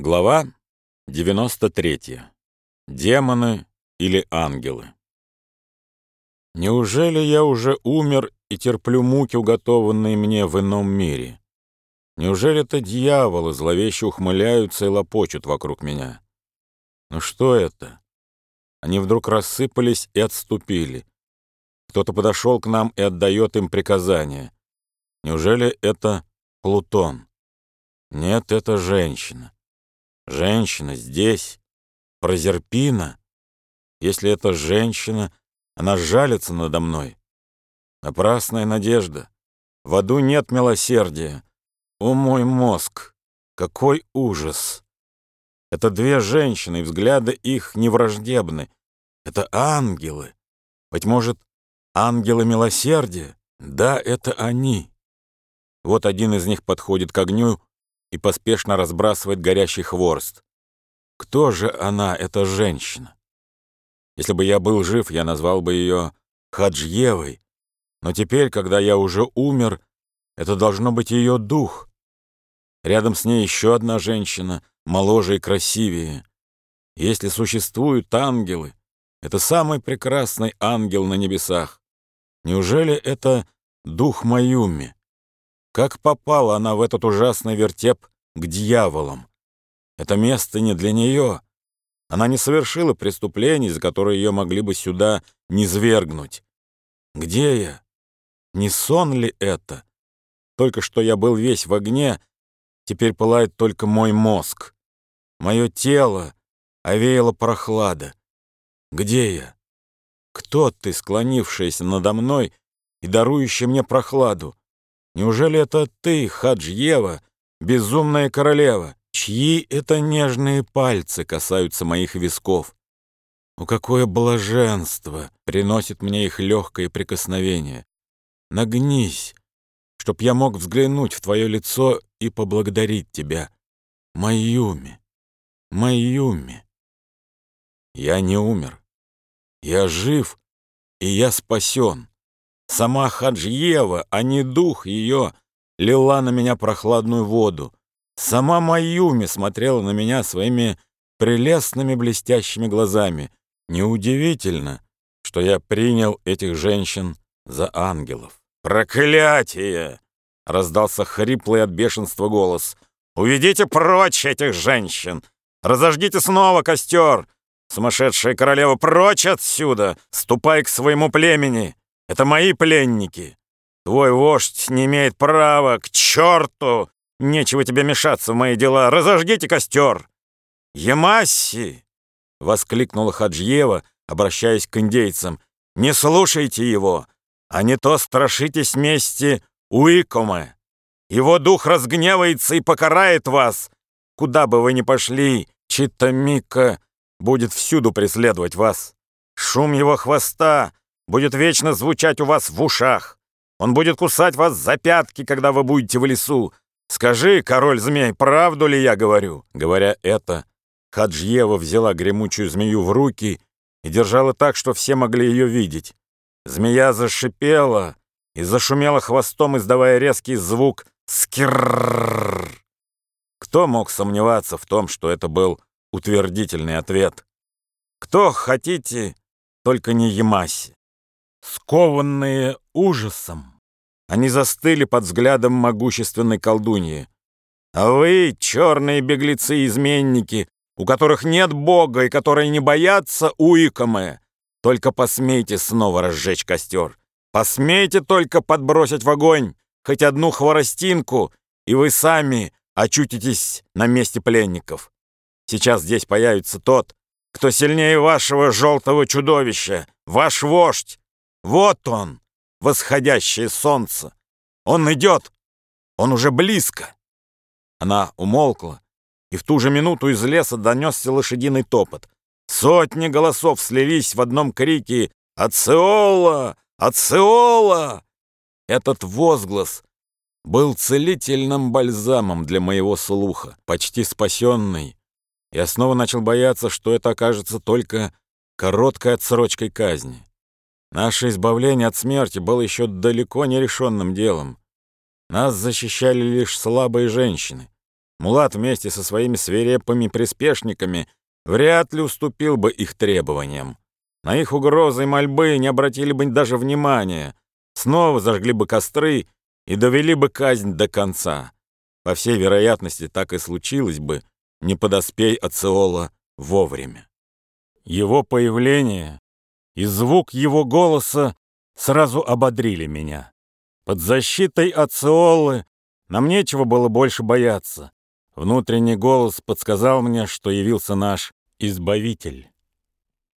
Глава 93. Демоны или ангелы. Неужели я уже умер и терплю муки, уготованные мне в ином мире? Неужели это дьяволы зловеще ухмыляются и лопочут вокруг меня? Ну что это? Они вдруг рассыпались и отступили. Кто-то подошел к нам и отдает им приказания. Неужели это Плутон? Нет, это женщина. Женщина здесь, Прозерпина. Если это женщина, она жалится надо мной. Напрасная надежда. В аду нет милосердия. О мой мозг! Какой ужас! Это две женщины, и взгляды их не враждебны. Это ангелы. Быть может, ангелы милосердия? Да, это они. Вот один из них подходит к огню и поспешно разбрасывает горящий хворст. Кто же она, эта женщина? Если бы я был жив, я назвал бы ее Хаджьевой, но теперь, когда я уже умер, это должно быть ее дух. Рядом с ней еще одна женщина, моложе и красивее. Если существуют ангелы, это самый прекрасный ангел на небесах. Неужели это дух Маюми? Как попала она в этот ужасный вертеп к дьяволам? Это место не для нее. Она не совершила преступлений, за которые ее могли бы сюда низвергнуть. Где я? Не сон ли это? Только что я был весь в огне, теперь пылает только мой мозг. Мое тело овеяло прохлада. Где я? Кто ты, склонившаяся надо мной и дарующая мне прохладу? Неужели это ты, Хаджьева, безумная королева? Чьи это нежные пальцы касаются моих висков? О, какое блаженство приносит мне их легкое прикосновение! Нагнись, чтоб я мог взглянуть в твое лицо и поблагодарить тебя. Майюми, Майюми. Я не умер. Я жив, и я спасен. Сама Хаджиева, а не дух ее, лила на меня прохладную воду. Сама Маюми смотрела на меня своими прелестными блестящими глазами. Неудивительно, что я принял этих женщин за ангелов. «Проклятие!» — раздался хриплый от бешенства голос. «Уведите прочь этих женщин! Разожгите снова костер! Сумасшедшая королева, прочь отсюда! Ступай к своему племени! Это мои пленники. Твой вождь не имеет права. К черту! Нечего тебе мешаться в мои дела. Разожгите костер!» «Ямасси!» — воскликнула Хаджиева, обращаясь к индейцам. «Не слушайте его, а не то страшитесь мести Уикома. Его дух разгневается и покарает вас. Куда бы вы ни пошли, Читамика будет всюду преследовать вас. Шум его хвоста будет вечно звучать у вас в ушах. Он будет кусать вас за пятки, когда вы будете в лесу. Скажи, король змей, правду ли я говорю?» Говоря это, Хаджьева взяла гремучую змею в руки и держала так, что все могли ее видеть. Змея зашипела и зашумела хвостом, издавая резкий звук «скиррррр». Кто мог сомневаться в том, что это был утвердительный ответ? Кто хотите, только не Ямаси? Скованные ужасом, они застыли под взглядом могущественной колдуньи. А вы, черные беглецы-изменники, у которых нет Бога и которые не боятся Уикамы, только посмейте снова разжечь костер. Посмейте только подбросить в огонь хоть одну хворостинку, и вы сами очутитесь на месте пленников. Сейчас здесь появится тот, кто сильнее вашего желтого чудовища, ваш вождь, вот он, восходящее солнце. Он идет. Он уже близко. Она умолкла, и в ту же минуту из леса донесся лошадиный топот. Сотни голосов слились в одном крике «Ациола! Ациола!» Этот возглас был целительным бальзамом для моего слуха, почти спасенный. Я снова начал бояться, что это окажется только короткой отсрочкой казни. Наше избавление от смерти было еще далеко не решенным делом. Нас защищали лишь слабые женщины. Мулат вместе со своими свирепыми приспешниками вряд ли уступил бы их требованиям. На их угрозы и мольбы не обратили бы даже внимания, снова зажгли бы костры и довели бы казнь до конца. По всей вероятности, так и случилось бы, не подоспей Ациола вовремя. Его появление и звук его голоса сразу ободрили меня. Под защитой Ациолы нам нечего было больше бояться. Внутренний голос подсказал мне, что явился наш Избавитель.